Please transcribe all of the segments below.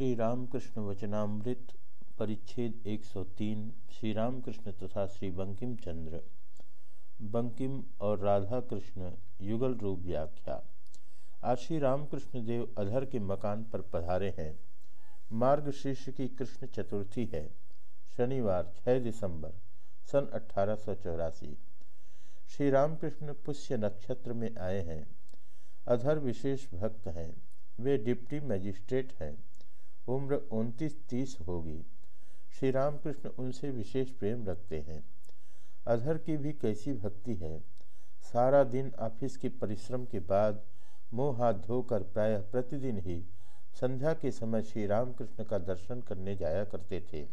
श्री रामकृष्ण वचनामृत, परिच्छेद 103 श्री रामकृष्ण तथा श्री बंकिम चंद्र बंकिम और राधा कृष्ण युगल रूप व्याख्या। आज श्री रामकृष्ण देव अधर के मकान पर पधारे हैं। मार्ग शीर्ष की कृष्ण चतुर्थी है। शनिवार 6 दिसंबर, सन अठारह सौ चौरासी। श्री रामकृष्ण पुष्य नक्षत्र में आए हैं। अधर विशेष भक्त हैं। वे डिप्टी मजिस्ट्रेट हैं। उम्र उनतीस तीस होगी। श्री रामकृष्ण उनसे विशेष प्रेम रखते हैं। अधर की भी कैसी भक्ति है। सारा दिन ऑफ़िस के परिश्रम के बाद मुँह हाथ धोकर प्रायः प्रतिदिन ही संध्या के समय श्री रामकृष्ण का दर्शन करने जाया करते थे।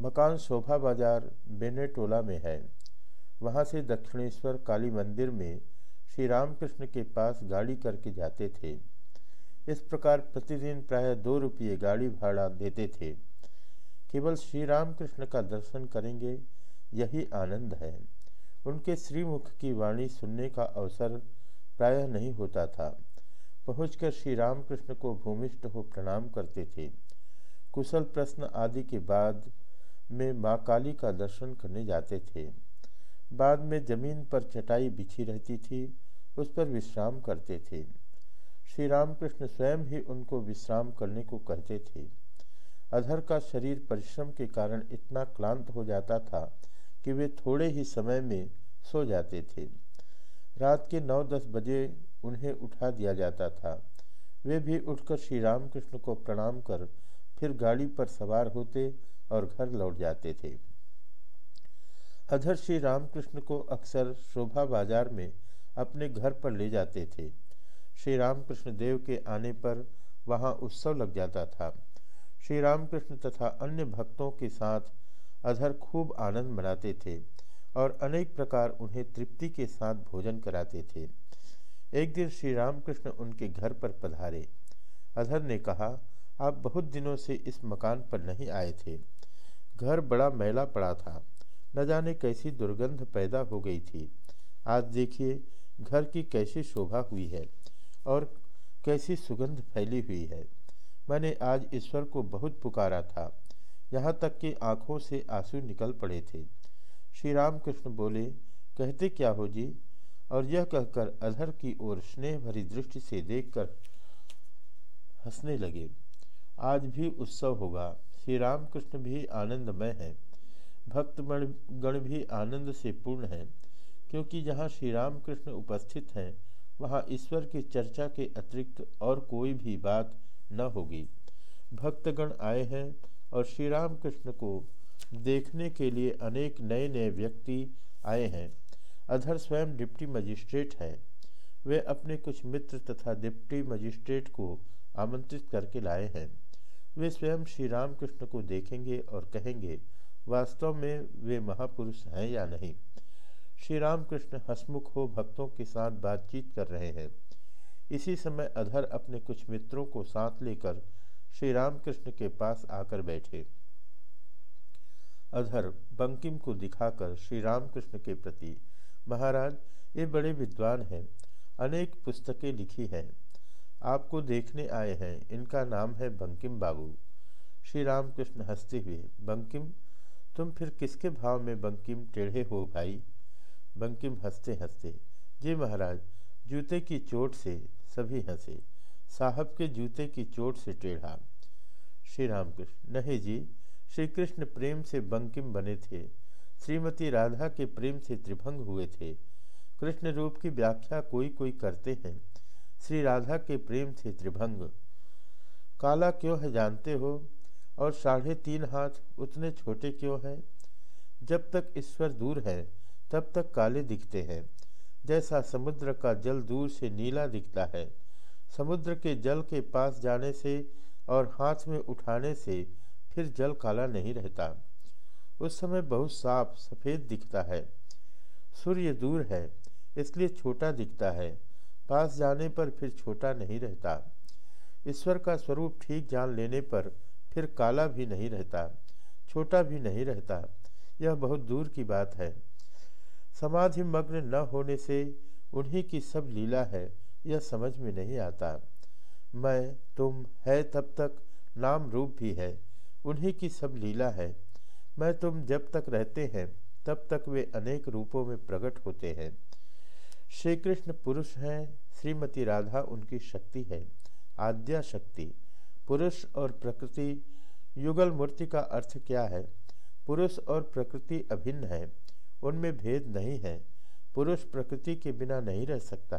मकान शोभा बाज़ार बेनेटोला में है। वहाँ से दक्षिणेश्वर काली मंदिर में श्री रामकृष्ण के पास गाड़ी करके जाते थे। इस प्रकार प्रतिदिन प्राय दो रुपये गाड़ी भाड़ा देते थे। केवल श्री रामकृष्ण का दर्शन करेंगे, यही आनंद है। उनके श्रीमुख की वाणी सुनने का अवसर प्रायः नहीं होता था। पहुंचकर श्री रामकृष्ण को भूमिष्ठ हो प्रणाम करते थे। कुशल प्रश्न आदि के बाद में माँ काली का दर्शन करने जाते थे। बाद में ज़मीन पर चटाई बिछी रहती थी, उस पर विश्राम करते थे। श्री रामकृष्ण स्वयं ही उनको विश्राम करने को कहते थे। अधर का शरीर परिश्रम के कारण इतना क्लांत हो जाता था कि वे थोड़े ही समय में सो जाते थे। रात के नौ दस बजे उन्हें उठा दिया जाता था। वे भी उठकर श्री रामकृष्ण को प्रणाम कर फिर गाड़ी पर सवार होते और घर लौट जाते थे। अधर श्री रामकृष्ण को अक्सर शोभा बाज़ार में अपने घर पर ले जाते थे। श्री रामकृष्ण देव के आने पर वहाँ उत्सव लग जाता था। श्री रामकृष्ण तथा अन्य भक्तों के साथ अधर खूब आनंद मनाते थे और अनेक प्रकार उन्हें तृप्ति के साथ भोजन कराते थे। एक दिन श्री रामकृष्ण उनके घर पर पधारे। अधर ने कहा, आप बहुत दिनों से इस मकान पर नहीं आए थे। घर बड़ा मैला पड़ा था। न जाने कैसी दुर्गंध पैदा हो गई थी। आज देखिए, घर की कैसी शोभा हुई है। और कैसी सुगंध फैली हुई है। मैंने आज ईश्वर को बहुत पुकारा था। यहाँ तक कि आँखों से आँसू निकल पड़े थे। श्री राम कृष्ण बोले, कहते क्या हो जी? और यह कहकर अधर की ओर स्नेह भरी दृष्टि से देखकर हंसने लगे। आज भी उत्सव होगा। श्री राम कृष्ण भी आनंदमय है। भक्त गण भी आनंद से पूर्ण है, क्योंकि जहाँ श्री राम कृष्ण उपस्थित हैं। वहाँ ईश्वर की चर्चा के अतिरिक्त और कोई भी बात न होगी। भक्तगण आए हैं और श्री राम कृष्ण को देखने के लिए अनेक नए नए व्यक्ति आए हैं। अधर स्वयं डिप्टी मजिस्ट्रेट है। वे अपने कुछ मित्र तथा डिप्टी मजिस्ट्रेट को आमंत्रित करके लाए हैं। वे स्वयं श्री राम कृष्ण को देखेंगे और कहेंगे, वास्तव में वे महापुरुष हैं या नहीं? श्री रामकृष्ण हसमुख हो भक्तों के साथ बातचीत कर रहे हैं। इसी समय अधर अपने कुछ मित्रों को साथ लेकर श्री रामकृष्ण के पास आकर बैठे। अधर बंकिम को दिखाकर श्री रामकृष्ण के प्रति, महाराज, ये बड़े विद्वान हैं, अनेक पुस्तकें लिखी हैं। आपको देखने आए हैं, इनका नाम है बंकिम बाबू। श्री रामकृष्ण हँसते हुए, बंकिम, तुम फिर किसके भाव में बंकिम टेढ़े हो भाई? बंकिम हँसते हँसते, जी महाराज, जूते की चोट से सभी हंसे, साहब के जूते की चोट से टेढ़ा। श्री रामकृष्ण नहीं जी श्री कृष्ण प्रेम से बंकिम बने थे, श्रीमती राधा के प्रेम से त्रिभंग हुए थे। कृष्ण रूप की व्याख्या कोई कोई करते हैं, श्री राधा के प्रेम से त्रिभंग। काला क्यों है जानते हो? और साढ़े तीन हाथ उतने छोटे क्यों हैं? जब तक ईश्वर दूर है तब तक काले दिखते हैं। जैसा समुद्र का जल दूर से नीला दिखता है। समुद्र के जल के पास जाने से और हाथ में उठाने से फिर जल काला नहीं रहता। उस समय बहुत साफ़, सफ़ेद दिखता है। सूर्य दूर है, इसलिए छोटा दिखता है। पास जाने पर फिर छोटा नहीं रहता। ईश्वर का स्वरूप ठीक जान लेने पर फिर काला भी नहीं रहता, छोटा भी नहीं रहता। यह बहुत दूर की बात है। समाधि मग्न न होने से उन्हीं की सब लीला है, यह समझ में नहीं आता। मैं, तुम है तब तक नाम रूप भी है, उन्हीं की सब लीला है। मैं तुम जब तक रहते हैं, तब तक वे अनेक रूपों में प्रकट होते हैं। श्री कृष्ण पुरुष हैं, श्रीमती राधा उनकी शक्ति है, आद्या शक्ति। पुरुष और प्रकृति, युगल मूर्ति का अर्थ क्या है? पुरुष और प्रकृति अभिन्न है। उनमें भेद नहीं है। पुरुष प्रकृति के बिना नहीं रह सकता।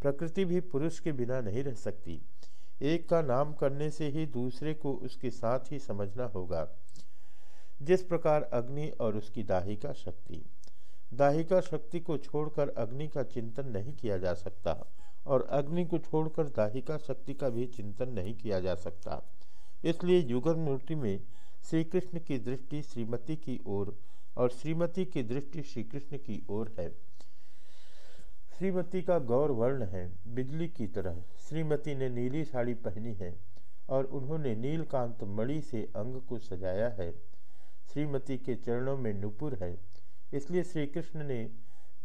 प्रकृति भी पुरुष के बिना नहीं रह सकती। एक का नाम करने से ही दूसरे को उसके साथ ही समझना होगा। जिस प्रकार अग्नि और उसकी दाहिका शक्ति। दाहिका शक्ति को छोड़कर अग्नि का चिंतन नहीं किया जा सकता और अग्नि को छोड़कर दाहिका शक्ति का भी चिंतन नहीं किया जा सकता। इसलिए युगल मूर्ति में श्री कृष्ण की दृष्टि श्रीमती की ओर और श्रीमती की दृष्टि श्री कृष्ण की ओर है। श्रीमती का गौर वर्ण है, बिजली की तरह। श्रीमती ने नीली साड़ी पहनी है और उन्होंने नीलकांत मणि से अंग को सजाया है। श्रीमती के चरणों में नुपुर है, इसलिए श्री कृष्ण ने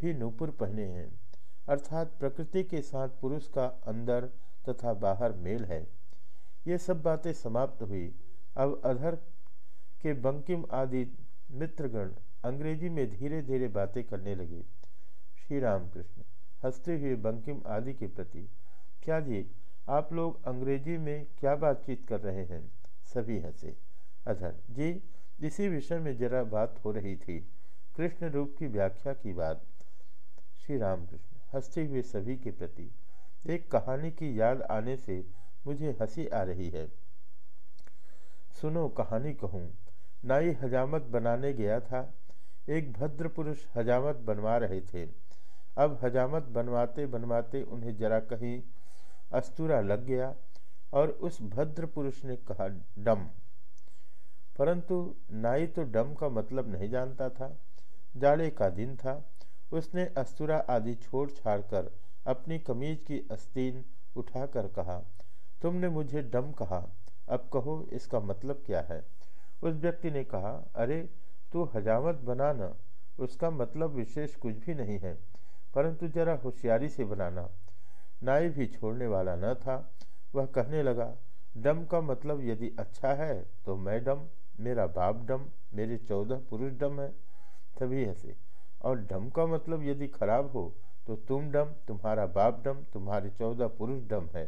भी नुपुर पहने हैं। अर्थात प्रकृति के साथ पुरुष का अंदर तथा बाहर मेल है। ये सब बातें समाप्त हुई। अब अधर के बंकिम आदि मित्रगण अंग्रेज़ी में धीरे धीरे बातें करने लगे। श्री राम कृष्ण हँसते हुए बंकिम आदि के प्रति, क्या जी, आप लोग अंग्रेज़ी में क्या बातचीत कर रहे हैं? सभी हंसे। अधर, जी, इसी विषय में जरा बात हो रही थी। कृष्ण रूप की व्याख्या की बात। श्री राम कृष्ण हँसते हुए सभी के प्रति, एक कहानी की याद आने से मुझे हँसी आ रही है। सुनो, कहानी कहूँ। नाई हजामत बनाने गया था। एक भद्र पुरुष हजामत बनवा रहे थे। अब हजामत बनवाते बनवाते उन्हें जरा कहीं अस्तूरा लग गया और उस भद्र पुरुष ने कहा, डम। परंतु नाई तो डम का मतलब नहीं जानता था। जाड़े का दिन था। उसने अस्तूरा आदि छोड़ छाड़ कर अपनी कमीज की अस्तीन उठाकर कहा, तुमने मुझे डम कहा। अब कहो इसका मतलब क्या है? उस व्यक्ति ने कहा, अरे तू हजामत बनाना, उसका मतलब विशेष कुछ भी नहीं है, परंतु जरा होशियारी से बनाना। नाई भी छोड़ने वाला न था। वह कहने लगा, डम का मतलब यदि अच्छा है तो मैं डम, मेरा बाप डम, मेरे चौदह पुरुष डम है। सभी हंसे। और डम का मतलब यदि खराब हो तो तुम डम, तुम्हारा बाप डम, तुम्हारे चौदह पुरुष डम है।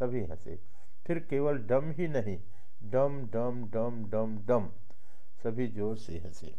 सभी हंसे। फिर केवल डम ही नहीं, डम डम डम डम डम सभी ज़ोर से हंसे।